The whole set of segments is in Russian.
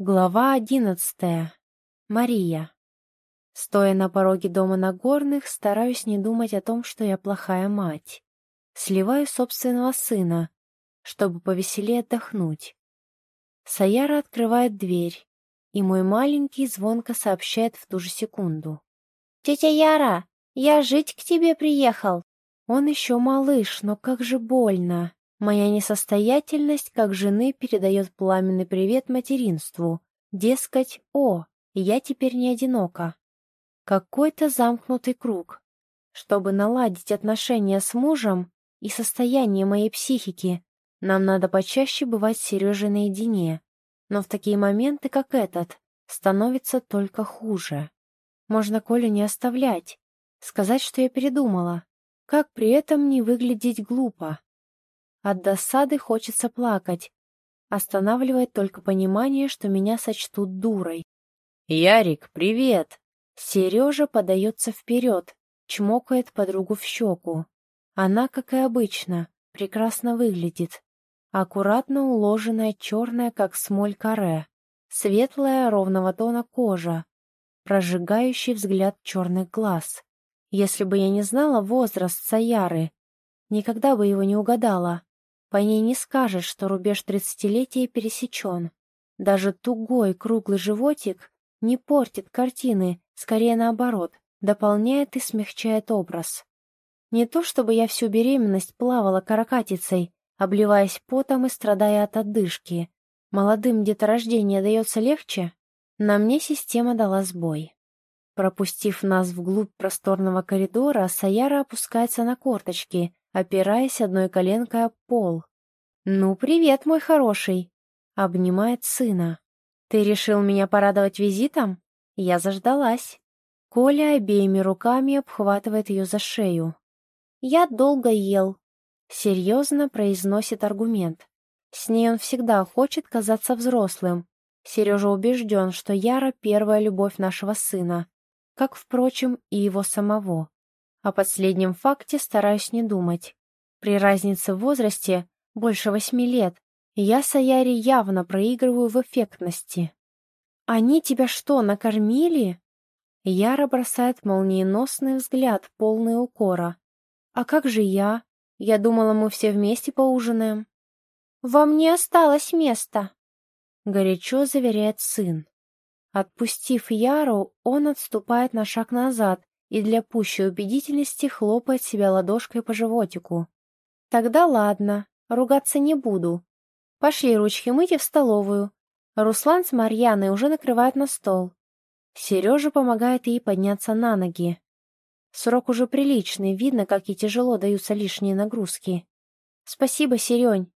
Глава одиннадцатая. Мария. Стоя на пороге дома Нагорных, стараюсь не думать о том, что я плохая мать. Сливаю собственного сына, чтобы повеселее отдохнуть. Саяра открывает дверь, и мой маленький звонко сообщает в ту же секунду. «Тетя Яра, я жить к тебе приехал!» Он еще малыш, но как же больно. Моя несостоятельность как жены передает пламенный привет материнству. Дескать, о, я теперь не одинока. Какой-то замкнутый круг. Чтобы наладить отношения с мужем и состояние моей психики, нам надо почаще бывать с Сережей наедине. Но в такие моменты, как этот, становится только хуже. Можно Колю не оставлять, сказать, что я передумала. Как при этом не выглядеть глупо? От досады хочется плакать. Останавливает только понимание, что меня сочтут дурой. «Ярик, привет!» Сережа подается вперед, чмокает подругу в щеку. Она, как и обычно, прекрасно выглядит. Аккуратно уложенная черная, как смоль каре. Светлая, ровного тона кожа. Прожигающий взгляд черных глаз. Если бы я не знала возраст Саяры, никогда бы его не угадала. По ней не скажешь, что рубеж тридцатилетия пересечен. Даже тугой круглый животик не портит картины, скорее наоборот, дополняет и смягчает образ. Не то чтобы я всю беременность плавала каракатицей, обливаясь потом и страдая от отдышки. Молодым деторождение дается легче, на мне система дала сбой. Пропустив нас вглубь просторного коридора, Саяра опускается на корточки опираясь одной коленкой об пол. «Ну, привет, мой хороший!» — обнимает сына. «Ты решил меня порадовать визитом?» Я заждалась. Коля обеими руками обхватывает ее за шею. «Я долго ел», — серьезно произносит аргумент. С ней он всегда хочет казаться взрослым. Сережа убежден, что Яра — первая любовь нашего сына, как, впрочем, и его самого. О последнем факте стараюсь не думать. При разнице в возрасте больше восьми лет я с Аяри явно проигрываю в эффектности. «Они тебя что, накормили?» Яра бросает молниеносный взгляд, полный укора. «А как же я? Я думала, мы все вместе поужинаем». «Вам не осталось места», — горячо заверяет сын. Отпустив Яру, он отступает на шаг назад и для пущей убедительности хлопает себя ладошкой по животику. «Тогда ладно, ругаться не буду. Пошли ручки мыть и в столовую. Руслан с Марьяной уже накрывают на стол. Сережа помогает ей подняться на ноги. Срок уже приличный, видно, как и тяжело даются лишние нагрузки. Спасибо, Серень.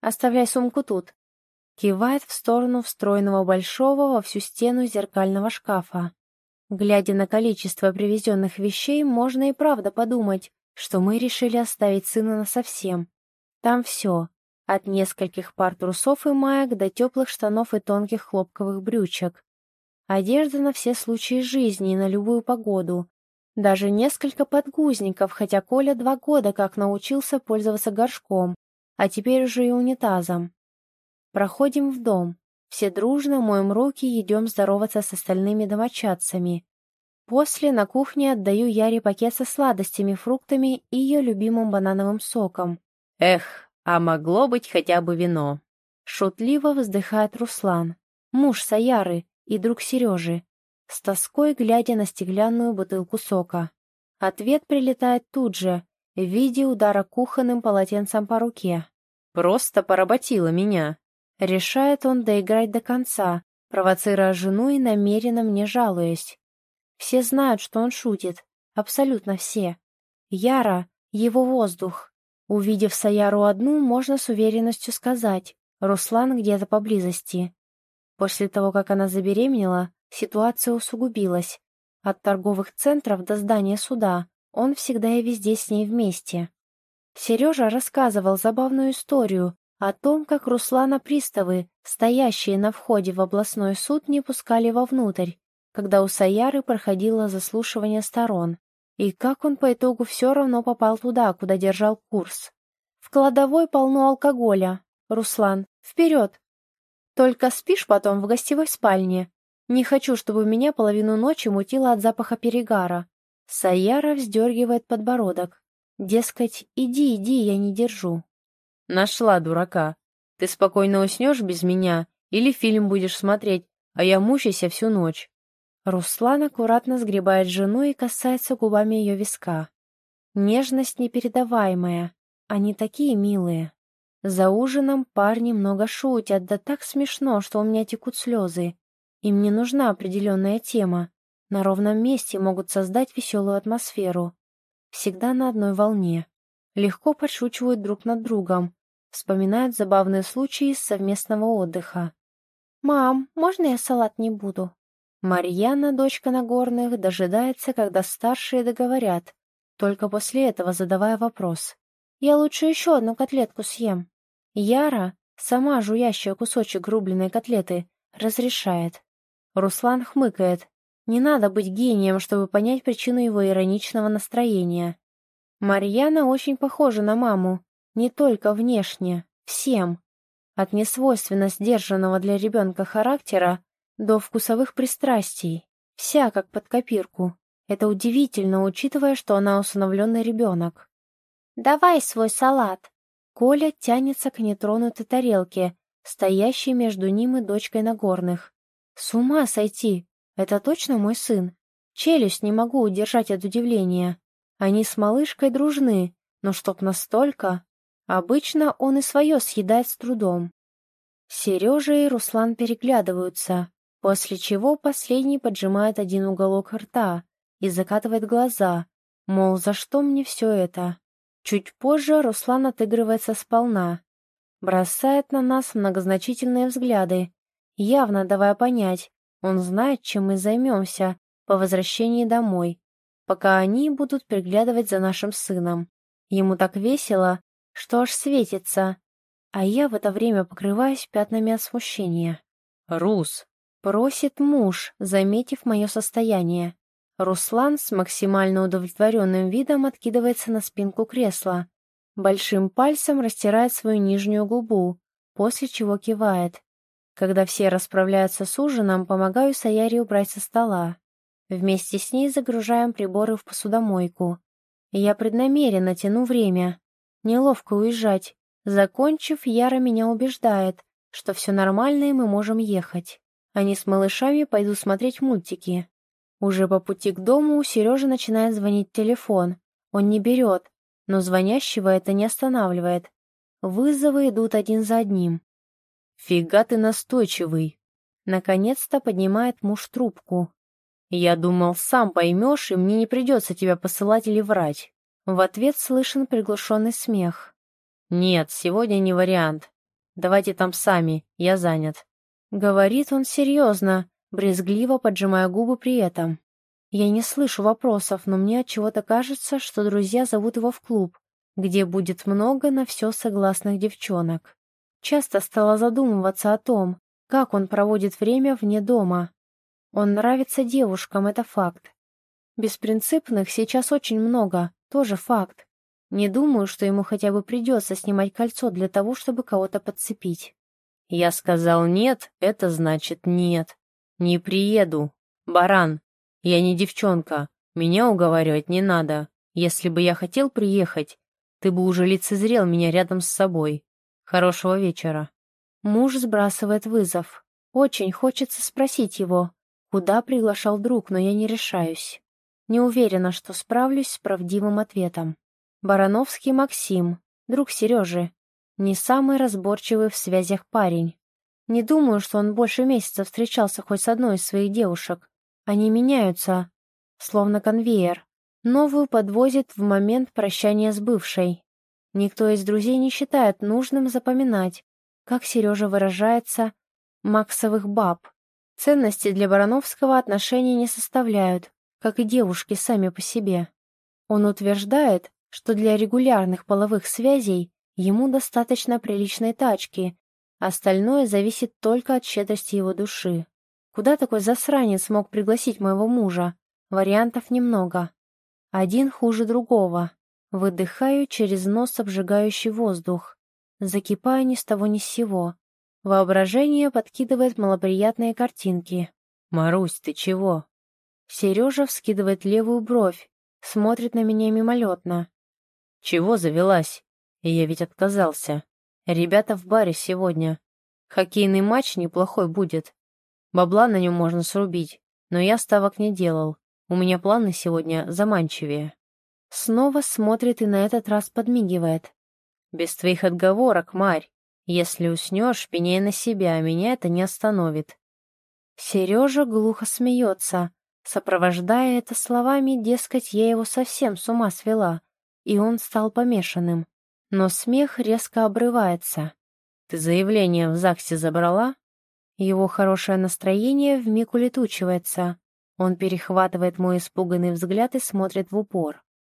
Оставляй сумку тут. Кивает в сторону встроенного большого во всю стену зеркального шкафа. Глядя на количество привезенных вещей, можно и правда подумать, что мы решили оставить сына насовсем. Там все, от нескольких пар трусов и маек до теплых штанов и тонких хлопковых брючек. Одежда на все случаи жизни и на любую погоду. Даже несколько подгузников, хотя Коля два года как научился пользоваться горшком, а теперь уже и унитазом. Проходим в дом. Все дружно моем руки и идем здороваться с остальными домочадцами. После на кухне отдаю Яре пакет со сладостями, фруктами и ее любимым банановым соком. «Эх, а могло быть хотя бы вино!» Шутливо вздыхает Руслан, муж Саяры и друг Сережи, с тоской глядя на стеклянную бутылку сока. Ответ прилетает тут же, в виде удара кухонным полотенцем по руке. «Просто поработила меня!» Решает он доиграть до конца, провоцируя жену и намеренно мне жалуясь. Все знают, что он шутит. Абсолютно все. Яра — его воздух. Увидев Саяру одну, можно с уверенностью сказать, Руслан где-то поблизости. После того, как она забеременела, ситуация усугубилась. От торговых центров до здания суда он всегда и везде с ней вместе. Сережа рассказывал забавную историю о том, как Руслана приставы, стоящие на входе в областной суд, не пускали вовнутрь, когда у Саяры проходило заслушивание сторон, и как он по итогу все равно попал туда, куда держал курс. В кладовой полно алкоголя. Руслан, вперед! Только спишь потом в гостевой спальне. Не хочу, чтобы меня половину ночи мутило от запаха перегара. Саяра вздергивает подбородок. Дескать, иди, иди, я не держу. Нашла дурака. Ты спокойно уснешь без меня или фильм будешь смотреть, а я мучайся всю ночь. Руслан аккуратно сгребает жену и касается губами ее виска. Нежность непередаваемая. Они такие милые. За ужином парни много шутят, да так смешно, что у меня текут слезы. Им не нужна определенная тема. На ровном месте могут создать веселую атмосферу. Всегда на одной волне. Легко подшучивают друг над другом. Вспоминают забавные случаи из совместного отдыха. «Мам, можно я салат не буду?» Марьяна, дочка Нагорных, дожидается, когда старшие договорят, только после этого задавая вопрос. «Я лучше еще одну котлетку съем». Яра, сама жуящая кусочек рубленой котлеты, разрешает. Руслан хмыкает. Не надо быть гением, чтобы понять причину его ироничного настроения. Марьяна очень похожа на маму, не только внешне, всем. От несвойственно сдержанного для ребенка характера до вкусовых пристрастий, вся как под копирку. Это удивительно, учитывая, что она усыновленный ребенок. «Давай свой салат!» Коля тянется к нетронутой тарелке, стоящей между ним и дочкой Нагорных. «С ума сойти! Это точно мой сын? Челюсть не могу удержать от удивления. Они с малышкой дружны, но чтоб настолько... Обычно он и свое съедает с трудом. Сережа и Руслан переглядываются, после чего последний поджимает один уголок рта и закатывает глаза, мол, за что мне все это? Чуть позже Руслан отыгрывается сполна, бросает на нас многозначительные взгляды, явно давая понять, он знает, чем мы займемся по возвращении домой, пока они будут приглядывать за нашим сыном. Ему так весело, что аж светится, а я в это время покрываюсь пятнами от смущения. «Рус!» — просит муж, заметив мое состояние. Руслан с максимально удовлетворенным видом откидывается на спинку кресла. Большим пальцем растирает свою нижнюю губу, после чего кивает. Когда все расправляются с ужином, помогаю Саяре убрать со стола. Вместе с ней загружаем приборы в посудомойку. Я преднамеренно тяну время, Неловко уезжать. Закончив, Яра меня убеждает, что все нормально и мы можем ехать. Они с малышами пойдут смотреть мультики. Уже по пути к дому у Сережи начинает звонить телефон. Он не берет, но звонящего это не останавливает. Вызовы идут один за одним. «Фига ты настойчивый!» Наконец-то поднимает муж трубку. «Я думал, сам поймешь, и мне не придется тебя посылать или врать». В ответ слышен приглушенный смех. «Нет, сегодня не вариант. Давайте там сами, я занят». Говорит он серьезно, брезгливо поджимая губы при этом. Я не слышу вопросов, но мне от чего то кажется, что друзья зовут его в клуб, где будет много на все согласных девчонок. Часто стала задумываться о том, как он проводит время вне дома. Он нравится девушкам, это факт. Беспринципных сейчас очень много, тоже факт. Не думаю, что ему хотя бы придется снимать кольцо для того, чтобы кого-то подцепить. Я сказал нет, это значит нет. Не приеду. Баран, я не девчонка. Меня уговаривать не надо. Если бы я хотел приехать, ты бы уже лицезрел меня рядом с собой. Хорошего вечера. Муж сбрасывает вызов. Очень хочется спросить его, куда приглашал друг, но я не решаюсь. Не уверена, что справлюсь с правдивым ответом. Барановский Максим, друг Сережи. Не самый разборчивый в связях парень. Не думаю, что он больше месяца встречался хоть с одной из своих девушек. Они меняются, словно конвейер. Новую подвозит в момент прощания с бывшей. Никто из друзей не считает нужным запоминать, как Сережа выражается, максовых баб. Ценности для Барановского отношения не составляют, как и девушки сами по себе. Он утверждает, что для регулярных половых связей ему достаточно приличной тачки, остальное зависит только от щедрости его души. Куда такой засранец мог пригласить моего мужа? Вариантов немного. Один хуже другого. Выдыхаю через нос обжигающий воздух. Закипаю ни с того ни с сего. Воображение подкидывает малоприятные картинки. «Марусь, ты чего?» Сережа вскидывает левую бровь, смотрит на меня мимолетно. «Чего завелась? Я ведь отказался. Ребята в баре сегодня. Хоккейный матч неплохой будет. Бабла на нем можно срубить, но я ставок не делал. У меня планы сегодня заманчивее». Снова смотрит и на этот раз подмигивает. «Без твоих отговорок, Марь. Если уснешь, пеняй на себя, а меня это не остановит». Сережа глухо смеется, сопровождая это словами, дескать, я его совсем с ума свела, и он стал помешанным. Но смех резко обрывается. «Ты заявление в ЗАГСе забрала?» Его хорошее настроение вмиг улетучивается. Он перехватывает мой испуганный взгляд и смотрит в упор.